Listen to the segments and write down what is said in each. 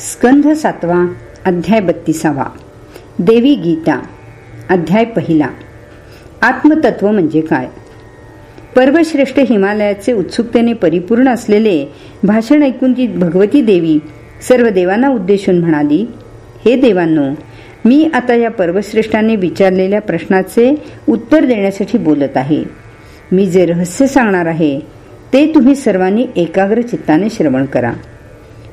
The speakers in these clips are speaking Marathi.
स्कंध सातवा अध्याय बत्तीसावा. देवी गीता अध्याय पहिला. आत्मतत्व म्हणजे काय? पर्वश्रेष्ठ हिमालयाचे उत्सुकतेने परिपूर्ण असलेले भाषण ऐकून ती भगवती देवी सर्व देवांना उद्देशून म्हणाली हे देवांनो मी आता या पर्वश्रेष्ठाने विचारलेल्या प्रश्नाचे उत्तर देण्यासाठी बोलत आहे. मी जे रहस्य सांगणार आहे ते तुम्ही सर्वांनी एकाग्र चित्ताने श्रवण करा.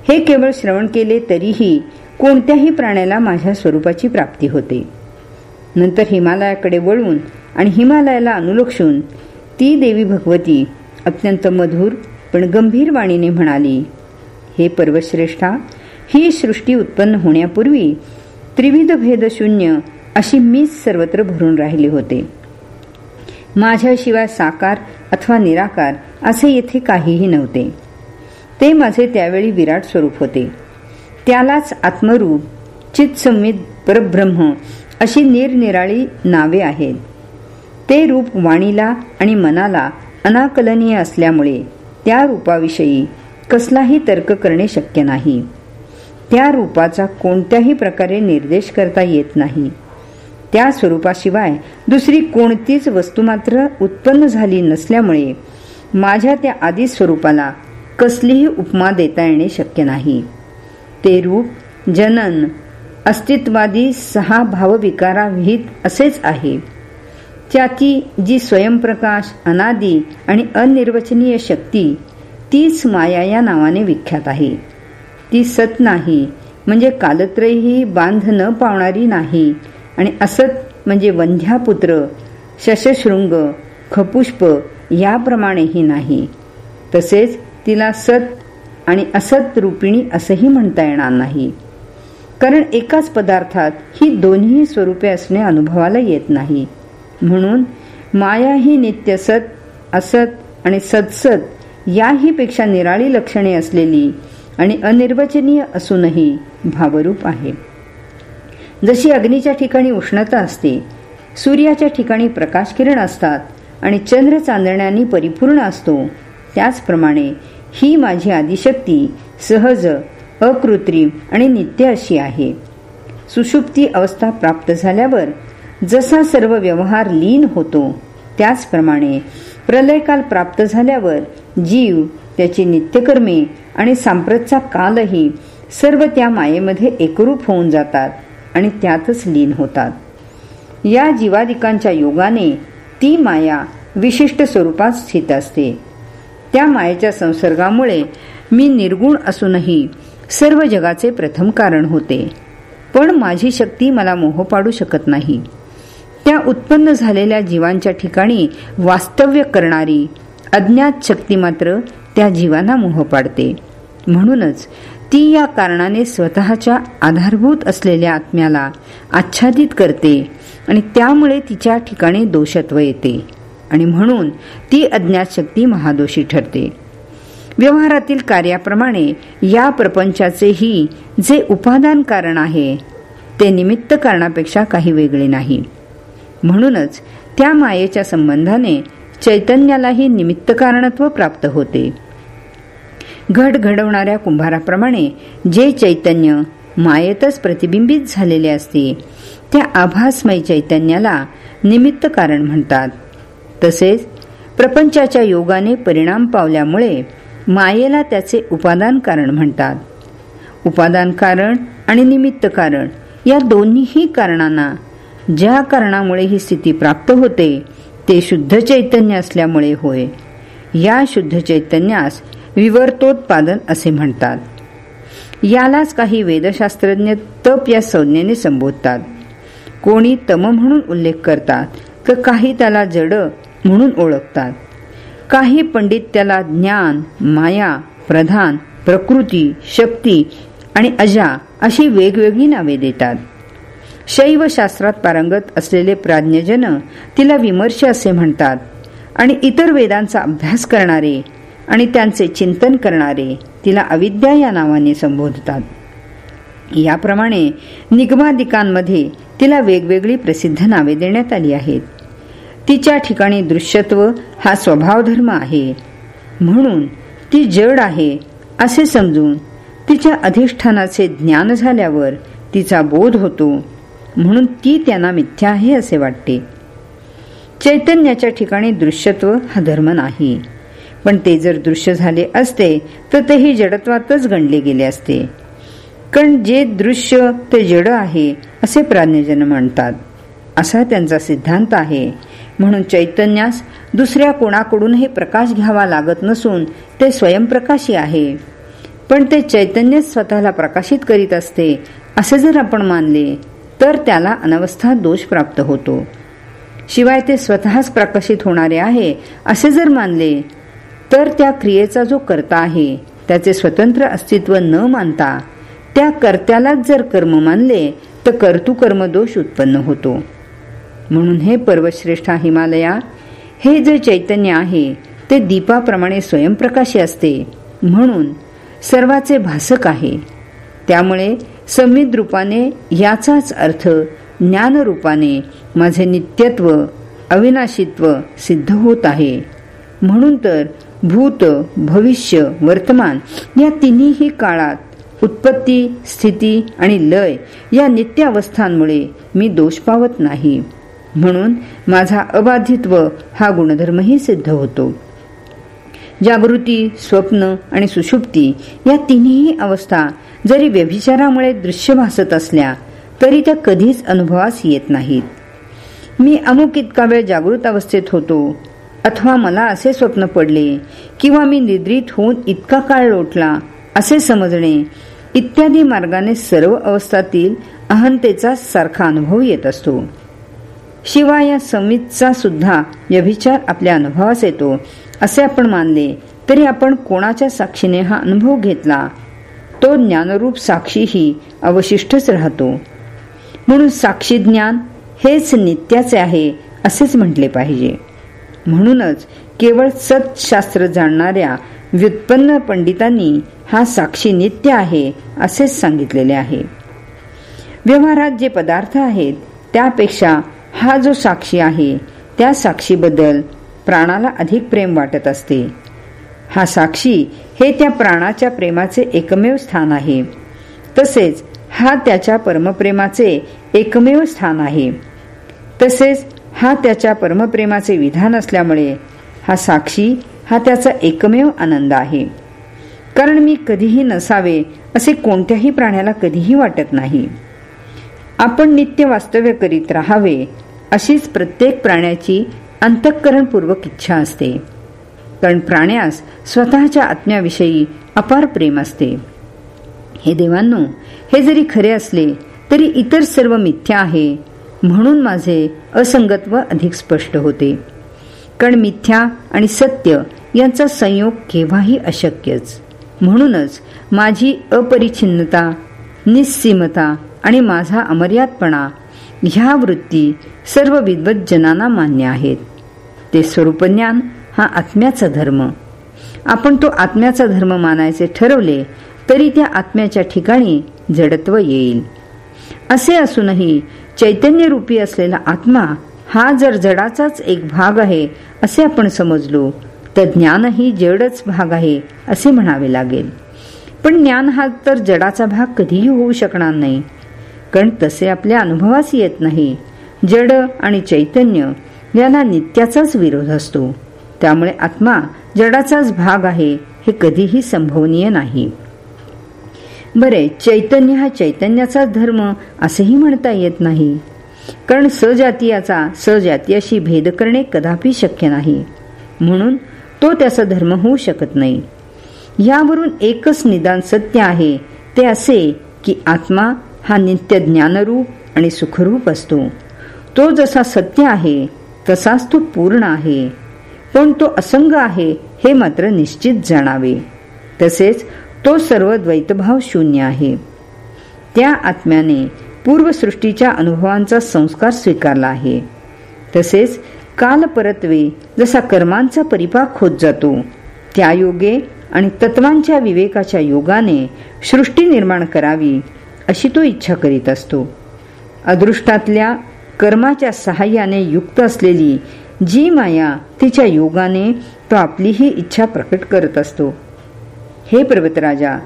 हे केवळ श्रवण केले तरीही कोणत्याही प्राण्याला माझ्या स्वरूपाची प्राप्ती होते. नंतर हिमालयाकडे वळून आणि हिमालयाला अनुलक्षून ती देवी भगवती अत्यंत मधुर पण गंभीर वाणीने म्हणाली हे पर्वश्रेष्ठा ही सृष्टी उत्पन्न होण्यापूर्वी त्रिविध भेदशून्य अशी मीच सर्वत्र भरून राहिले होते. माझ्याशिवाय साकार अथवा निराकार असे येथे काहीही नव्हते. ते माझे त्यावेळी विराट स्वरूप होते. त्यालाच आत्मरूप चित्संवित परब्रह्म अशी निरनिराळी नावे आहेत. ते रूप वाणीला आणि मनाला अनाकलनीय असल्यामुळे त्या रूपाविषयी कसलाही तर्क करणे शक्य नाही. त्या रूपाचा कोणत्याही प्रकारे निर्देश करता येत नाही. त्या स्वरूपाशिवाय दुसरी कोणतीच वस्तू मात्र उत्पन्न झाली नसल्यामुळे माझ्या त्या आदी स्वरूपाला कसलीही उपमा देता येणे शक्य नाही. ते रूप जनन अस्तित्वादी सहा भावविकाराविहित असेच आहे. त्याची जी स्वयंप्रकाश अनादी आणि अनिर्वचनीय शक्ती तीच माया या नावाने विख्यात आहे. ती सत नाही म्हणजे कालत्रयही बांध न पावणारी नाही आणि असत म्हणजे वंध्यापुत्र शशशृंग खपुष्प याप्रमाणेही नाही. तसेच तिला सत आणि असत रूपिणी असंही म्हणता येणार नाही. कारण एकाच पदार्थात ही दोन्ही स्वरूपे असणे अनुभवाला येत नाही. म्हणून माया ही नित्य सत असत आणि सत्सत याही पेक्षा निराळी लक्षणे असलेली आणि अनिर्वचनीय असूनही भावरूप आहे. जशी अग्नीच्या ठिकाणी उष्णता असते सूर्याच्या ठिकाणी प्रकाश किरण असतात आणि चंद्र चांदण्याने परिपूर्ण असतो त्याचप्रमाणे ही माझी आदिशक्ती सहज अकृत्रिम आणि नित्य अशी आहे. सुषुप्ती अवस्था प्राप्त झाल्यावर जसा सर्व व्यवहार लीन होतो त्याचप्रमाणे प्रलयकाल प्राप्त झाल्यावर जीव त्याची नित्यकर्मे आणि सांप्रतचा कालही सर्व त्या मायेमध्ये एकरूप होऊन जातात आणि त्यातच लीन होतात. या जीवादिकांच्या योगाने ती माया विशिष्ट स्वरूपात स्थित असते. त्या मायेच्या संसर्गामुळे मी निर्गुण असूनही सर्व जगाचे प्रथम कारण होते. पण माझी शक्ती मला मोह पाडू शकत नाही. त्या उत्पन्न झालेल्या जीवांच्या ठिकाणी वास्तव्य करणारी अज्ञात शक्ती मात्र त्या जीवांना मोह पाडते. म्हणूनच ती या कारणाने स्वतःच्या आधारभूत असलेल्या आत्म्याला आच्छादित करते आणि त्यामुळे तिच्या ठिकाणी दोषत्व येते. आणि म्हणून ती अज्ञात शक्ती महादोषी ठरते. व्यवहारातील कार्याप्रमाणे या प्रपंचाचेही जे उपादान कारण आहे ते निमित्त कारणापेक्षा काही वेगळे नाही. म्हणूनच त्या मायेच्या संबंधाने चैतन्यालाही निमित्त कारणत्व प्राप्त होते. घट घडवणाऱ्या कुंभाराप्रमाणे जे चैतन्य मायेतच प्रतिबिंबित झालेले असते त्या आभासमय चैतन्याला निमित्त कारण म्हणतात. तसेच प्रपंचाच्या योगाने परिणाम पावल्यामुळे मायेला त्याचे उपादान कारण म्हणतात. उपादान कारण आणि निमित्त कारण या दोन्हीही कारणांना ज्या कारणामुळे ही स्थिती प्राप्त होते ते शुद्ध चैतन्य असल्यामुळे होय. या शुद्ध चैतन्यास विवर्तोत्पादन असे म्हणतात. यालाच काही वेदशास्त्रज्ञ तप या संज्ञेने संबोधतात. कोणी तम म्हणून उल्लेख करतात तर काही त्याला जड म्हणून ओळखतात. काही पंडित त्याला ज्ञान माया प्रधान प्रकृती शक्ती आणि अजा अशी वेगवेगळी नावे देतात. शैव शास्त्रात पारंगत असलेले प्राज्ञजन तिला विमर्श असे म्हणतात आणि इतर वेदांचा अभ्यास करणारे आणि त्यांचे चिंतन करणारे तिला अविद्या या नावाने संबोधतात. याप्रमाणे निगमादिकांमध्ये तिला वेगवेगळी प्रसिद्ध नावे देण्यात आली आहेत. तिच्या ठिकाणी दृश्यत्व हा स्वभाव धर्म आहे. म्हणून ती जड आहे असे समजून तिच्या अधिष्ठानाचे ज्ञान झाल्यावर तिचा बोध होतो. म्हणून ती त्यांना मिथ्या आहे असे वाटते. चैतन्याच्या ठिकाणी दृश्यत्व हा धर्म नाही. पण ते जर दृश्य झाले असते तर तेही जडत्वातच गणले गेले असते. कारण जे दृश्य ते जड आहे असे प्राज्ञजन म्हणतात. असा त्यांचा सिद्धांत आहे. म्हणून चैतन्यास दुसऱ्या कोणाकडूनही प्रकाश घ्यावा लागत नसून ते स्वयंप्रकाशी आहे. पण ते चैतन्यच स्वतःला प्रकाशित करीत असते असे जर आपण मानले तर त्याला अनवस्था दोष प्राप्त होतो. शिवाय ते स्वतःच प्रकाशित होणारे आहे असे जर मानले तर त्या क्रियेचा जो कर्ता आहे त्याचे स्वतंत्र अस्तित्व न मानता त्या कर्त्यालाच जर कर्म मानले तर कर्तुकर्म दोष उत्पन्न होतो. म्हणून हे पर्वश्रेष्ठा हिमालया हे जे चैतन्य आहे ते दीपाप्रमाणे स्वयंप्रकाशी असते. म्हणून सर्वाचे भासक आहे. त्यामुळे संमित रूपाने याचाच अर्थ ज्ञानरूपाने माझे नित्यत्व अविनाशित्व सिद्ध होत आहे. म्हणून तर भूत भविष्य वर्तमान या तिन्ही काळात उत्पत्ती स्थिती आणि लय या नित्यावस्थांमुळे मी दोष पावत नाही. म्हणून माझा अबाधित्व हा गुणधर्मही सिद्ध होतो. जागृती स्वप्न आणि सुषुप्ती या तिन्ही अवस्था जरी व्यभिचारामुळे दृश्य भासत असल्या तरी त्या कधीच अनुभवास येत नाहीत. मी अमुक इतका वेळ जागृत अवस्थेत होतो अथवा मला असे स्वप्न पडले किंवा मी निद्रित होऊन इतका काळ लोटला असे समजणे इत्यादी मार्गाने सर्व अवस्थातील अहंतेचा सारखा अनुभव येत असतो. शिवाय या समितचा सुद्धा व्यभिचार आपल्या अनुभवास येतो असे आपण मानले तरी आपण कोणाच्या साक्षीने हा अनुभव घेतला? तो ज्ञानरूप साक्षीही अवशिष्टच राहतो. म्हणून साक्षी ज्ञान हेच नित्याचे आहे असेच म्हटले पाहिजे. म्हणूनच केवळ सतशास्त्र जाणणाऱ्या व्युत्पन्न पंडितांनी हा साक्षी नित्य आहे असेच सांगितलेले आहे. व्यवहारात जे पदार्थ आहेत त्यापेक्षा हा जो साक्षी आहे त्या साक्षीबद्दल प्राणाला अधिक प्रेम वाटत असते. हा साक्षी हे त्या प्राणाच्या प्रेमाचे एकमेव स्थान आहे. तसेच हा त्याच्या परमप्रेमाचे एकमेव स्थान आहे. तसेच हा त्याच्या परमप्रेमाचे विधान असल्यामुळे हा साक्षी हा त्याचा एकमेव आनंद आहे. कारण मी कधीही नसावे असे कोणत्याही प्राण्याला कधीही वाटत नाही. आपण नित्य वास्तव्य करीत राहावे अशीच प्रत्येक प्राण्याची अंतःकरणपूर्वक इच्छा असते. कारण प्राण्यास स्वतःच्या आत्म्याविषयी अपार प्रेम असते. हे देवांनो हे जरी खरे असले तरी इतर सर्व मिथ्या आहे म्हणून माझे असंगत्व अधिक स्पष्ट होते. कारण मिथ्या आणि सत्य यांचा संयोग केव्हाही अशक्यच. म्हणूनच माझी अपरिछिन्नता निस्सीमता आणि माझा अमर्यादपणा ह्या वृत्ती सर्व विद्वज्जनांना मान्य आहेत. ते स्वरूपज्ञान हा आत्म्याचा धर्म. आपण तो आत्म्याचा धर्म मानायचे ठरवले तरी त्या आत्म्याच्या ठिकाणी जडत्व येईल. असे असूनही चैतन्य रूपी असलेला आत्मा हा जर जडाचाच एक भाग आहे असे आपण समजलो तर ज्ञानही जडच भाग आहे असे म्हणावे लागेल. पण ज्ञान हा तर जडाचा भाग कधीही होऊ शकणार नाही. कारण तसे आपल्या अनुभवास येत नाही. जड आणि चैतन्य यांना नित्याचाच विरोध असतो. त्यामुळे आत्मा जडाचाच भाग आहे हे कधीही संभवनीय नाही. बरे चैतन्य हा चैतन्याचा धर्म असेही म्हणता येत नाही. कारण सजातीयाचा सजातीयाशी भेद करणे कदापि शक्य नाही. म्हणून तो त्याचा धर्म होऊ शकत नाही. यावरून एकच निदान सत्य आहे ते असे की आत्मा हा नित्य ज्ञानरूप आणि सुखरूप असतो. तो जसा सत्य आहे तसाच तो पूर्ण आहे. पण तो असंग आहे हे मात्र निश्चित जाणावे. तसेच तो सर्व द्वैतभाव शून्य आहे. त्या आत्म्याने पूर्वसृष्टीच्या अनुभवांचा संस्कार स्वीकारला आहे. तसेच काल परत्वे जसा कर्मांचा परिपाक होत जातो त्या योगे आणि तत्वांच्या विवेकाच्या योगाने सृष्टी निर्माण करावी अशी तो इच्छा करीत असतो. अदृष्टातल्या कर्माच्या सहाय्याने युक्त असलेली जी माया तिच्या योगाने तो आपलीही इच्छा प्रकट करत असतो. हे पर्वतराजा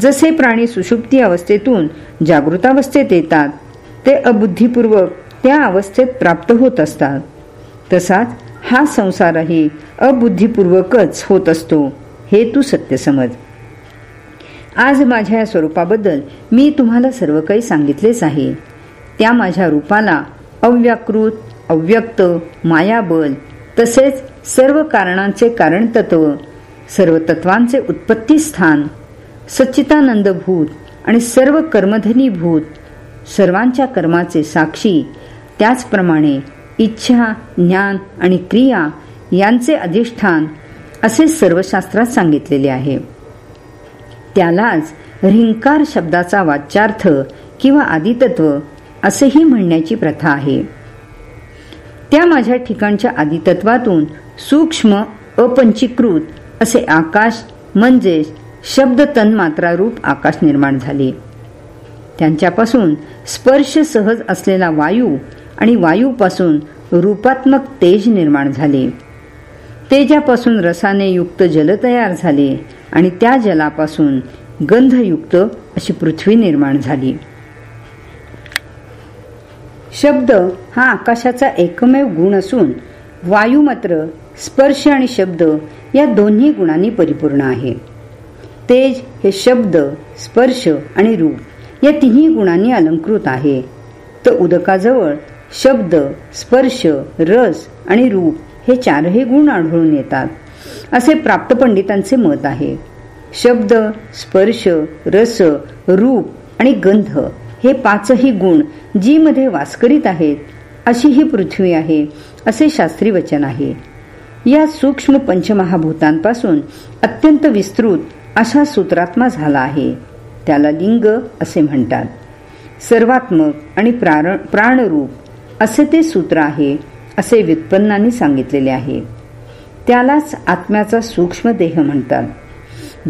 जसे प्राणी सुषुप्ती अवस्थेतून जागृतावस्थेत येतात ते अबुद्धीपूर्वक त्या अवस्थेत प्राप्त होत असतात. तसाच हा संसारही अबुद्धीपूर्वकच होत असतो हे तू सत्य समज. आज माझ्या या स्वरूपाबद्दल मी तुम्हाला सर्व काही सांगितलेच आहे. त्या माझ्या रूपाला अव्याकृत अव्यक्त मायाबल तसेच सर्व कारणांचे कारण तत्व सर्व तत्वांचे उत्पत्ती स्थान सच्चितानंद भूत आणि सर्व कर्मधनी भूत सर्वांच्या कर्माचे साक्षी त्याचप्रमाणे इच्छा ज्ञान आणि क्रिया यांचे अधिष्ठान असे सर्व शास्त्रात सांगितलेले आहे. त्यालाच रिंकार शब्दाचा वाच्यार्थ किंवा आदितत्व असेही म्हणण्याची प्रथा आहे. त्या माझ्या ठिकाणच्या आदितत्वातून सूक्ष्म अपंचीकृत असे आकाश म्हणजे शब्द तन्मात्रा रूप आकाश निर्माण झाले. त्यांच्यापासून स्पर्श सहज असलेला वायू आणि वायूपासून रूपात्मक तेज निर्माण झाले. तेजापासून रसाने युक्त जल तयार झाले आणि त्या जलापासून गंधयुक्त अशी पृथ्वी निर्माण झाली. शब्द हा आकाशाचा एकमेव गुण असून वायू मात्र स्पर्श आणि शब्द या दोन्ही गुणांनी परिपूर्ण आहे. तेज हे शब्द स्पर्श आणि रूप या तिन्ही गुणांनी अलंकृत आहे. तर उदकाजवळ शब्द स्पर्श रस आणि रूप हे चारही गुण आढळून येतात. असे प्राप्त पंडितांचे मत आहे. शब्द स्पर्श रस रूप आणि गंध हे पाचही गुण जी मध्ये वास करीत आहेत अशी ही पृथ्वी आहे असे शास्त्री वचन आहे. या सूक्ष्म पंचमहाभूतांपासून अत्यंत विस्तृत अशा सूत्रात्मा झाला आहे. त्याला लिंग असे म्हणतात. सर्वात्मक आणि प्राण प्राणरूप असे ते सूत्र आहे. असे व्युत्पन्नाने सांगितलेले आहे. त्यालाच आत्म्याचा सूक्ष्म देह म्हणतात.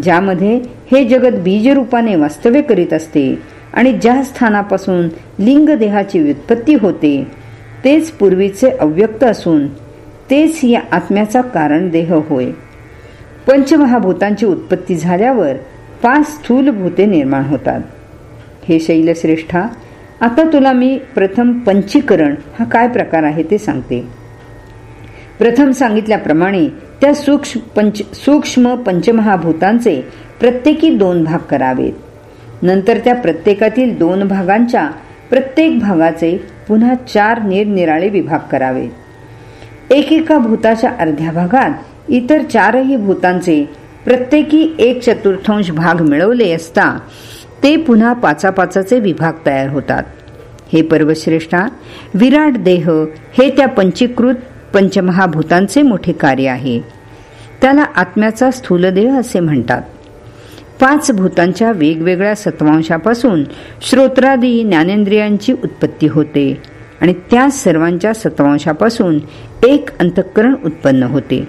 ज्यामध्ये हे जगत बीजरूपाने वास्तव्य करीत असते आणि ज्या स्थानापासून लिंग देहाची व्युत्पत्ती होते तेच पूर्वीचे अव्यक्त असून तेच या आत्म्याचा कारण देह होय. पंचमहाभूतांची उत्पत्ती झाल्यावर पाच स्थूल भूते निर्माण होतात. हे शैलश्रेष्ठा आता तुला मी प्रथम पंचीकरण हा काय प्रकार आहे ते सांगते. प्रथम सांगितल्याप्रमाणे त्या सूक्ष्म पंच सूक्ष्म पंचमहाभूतांचे प्रत्येकी दोन भाग करावेत. नंतर त्या प्रत्येकातील दोन भागांच्या प्रत्येक भागाचे पुन्हा चार निरनिराळे विभाग करावेत. एकेका भूताच्या अर्ध्या भागात इतर चारही भूतांचे प्रत्येकी एक चतुर्थांश भाग मिळवले असता ते पुन्हा पाचापाचाचे विभाग तयार होतात. हे पर्वश्रेष्ठा विराट देह हे त्या पंचीकृत पंचमहाभूतांचे मोठे कार्य आहे. त्याला आत्म्याचा स्थूलदेह असे म्हणतात. पाच भूतांच्या वेगवेगळ्या सत्वांशापासून श्रोत्रादी ज्ञानेंद्रियांची उत्पत्ती होते आणि त्या सर्वांच्या सत्वांशापासून एक अंतःकरण उत्पन्न होते.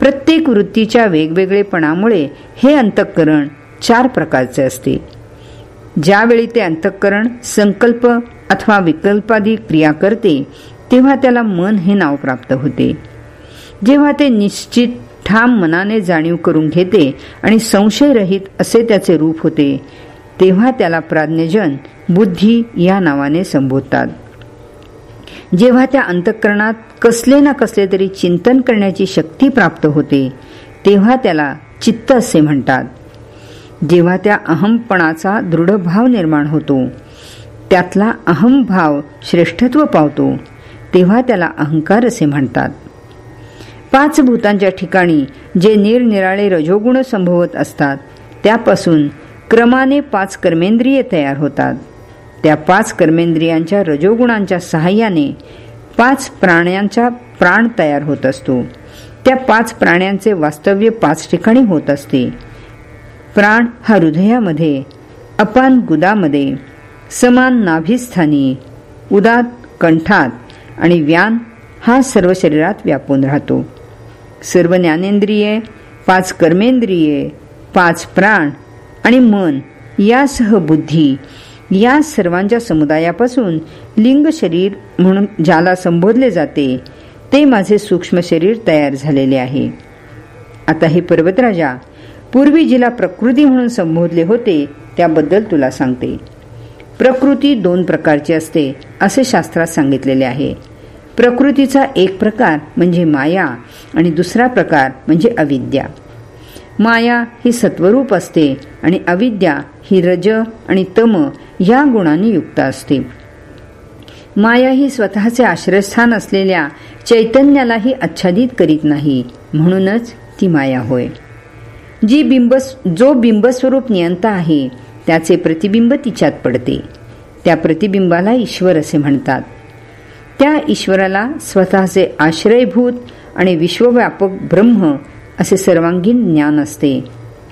प्रत्येक वृत्तीच्या वेगवेगळेपणामुळे हे अंतःकरण चार प्रकारचे असते. ज्यावेळी ते अंतःकरण संकल्प अथवा विकल्पादी क्रिया करते तेव्हा त्याला मन हे नाव प्राप्त होते. जेव्हा ते निश्चित ठाम मनाने जाणीव करून घेते आणि संशयरहित असे त्याचे रूप होते तेव्हा त्याला प्राज्ञजन बुद्धी या नावाने संबोधतात. जेव्हा त्या अंतःकरणात कसले ना कसले तरी चिंतन करण्याची शक्ती प्राप्त होते तेव्हा त्याला चित्त असे म्हणतात. जेव्हा त्या अहमपणाचा दृढ भाव निर्माण होतो त्यातला अहमभाव श्रेष्ठत्व पावतो. तेव्हा त्याला अहंकार असे म्हणतात. पाच भूतांच्या ठिकाणी जे निरनिराळे रजोगुण संभवत असतात त्यापासून क्रमाने पाच कर्मेंद्रिय तयार होतात. त्या पाच कर्मेंद्रियांच्या रजोगुणांच्या सहाय्याने पाच प्राण्यांचा प्राण तयार होत असतो. त्या पाच प्राण्यांचे वास्तव्य पाच ठिकाणी होत असते. प्राण हा हृदयामध्ये अपान गुदामध्ये समान नाभिस्थानी उदात कंठात आणि व्यान हा सर्व शरीरात व्यापून राहतो. सर्व ज्ञानेंद्रिये पाच कर्मेंद्रिये पाच प्राण आणि मन यासह बुद्धी या सर्वांच्या समुदायापासून लिंग शरीर म्हणून ज्याला संबोधले जाते ते माझे सूक्ष्म शरीर तयार झालेले आहे. आता हे पर्वतराजा पूर्वी जिला प्रकृती म्हणून संबोधले होते त्याबद्दल तुला सांगते. प्रकृती दोन प्रकारची असते असे शास्त्रात सांगितलेले आहे. प्रकृतीचा एक प्रकार म्हणजे माया आणि दुसरा प्रकार म्हणजे अविद्या. माया ही सत्वरूप असते आणि अविद्या ही रज आणि तम या गुणांनी युक्त असते. माया ही स्वतःचे आश्रयस्थान असलेल्या चैतन्यालाही आच्छादित करीत नाही म्हणूनच ती माया होय. जी बिंब जो बिंबस्वरूप नियंता आहे त्याचे प्रतिबिंब तिच्यात पडते. त्या प्रतिबिंबाला ईश्वर असे म्हणतात. त्या ईश्वराला स्वतःचे आश्रयभूत आणि विश्वव्यापक ब्रह्म असे सर्वांगीण ज्ञान असते.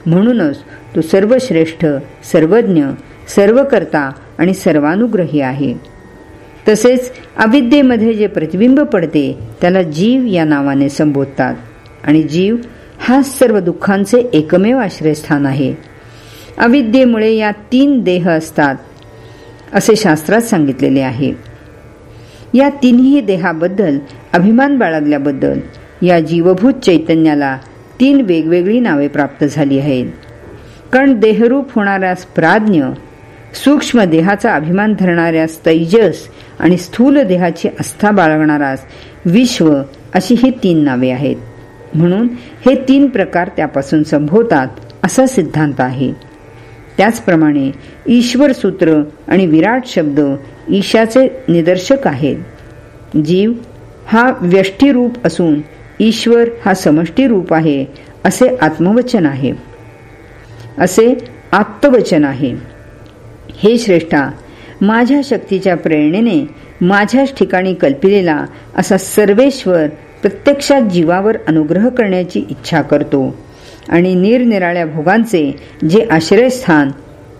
म्हणूनच तो सर्वश्रेष्ठ सर्वज्ञ सर्वकर्ता आणि सर्वानुग्रही आहे. तसेच अविद्येमध्ये जे प्रतिबिंब पडते त्याला जीव या नावाने संबोधतात. आणि जीव हा सर्व दुःखांचे एकमेव आश्रयस्थान आहे. अविद्येमुळे या तीन देह असतात असे शास्त्रात सांगितलेले आहे. या तिन्ही देहाबद्दल अभिमान बाळगल्याबद्दल या जीवभूत चैतन्याला तीन वेगवेगळी नावे प्राप्त झाली आहेत. कारण देहरूप होणाऱ्यास प्राज्ञ सूक्ष्म देहाचा अभिमान धरणाऱ्यास तैजस आणि स्थूल देहाची आस्था बाळगणारास विश्व अशी ही तीन नावे आहेत. म्हणून हे तीन प्रकार त्यापासून संभवतात असा सिद्धांत आहे. त्याचप्रमाणे ईश्वर सूत्र आणि विराट शब्द ईशाचे निदर्शक आहेत. जीव हा व्यष्टी रूप असून ईश्वर हा समष्टी रूप आहे असे आत्मवचन आहे. असे आत्मवचन आहे. हे श्रेष्ठा माझ्या शक्तीच्या प्रेरणेने माझ्याच ठिकाणी कल्पिलेला असा सर्वेश्वर प्रत्यक्षात जीवावर अनुग्रह करण्याची इच्छा करतो. आणि निरनिराळ्या भोगांचे जे आश्रयस्थान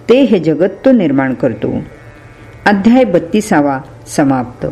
ते हे जगत तो निर्माण करतो. अध्याय बत्तीसावा समाप्त.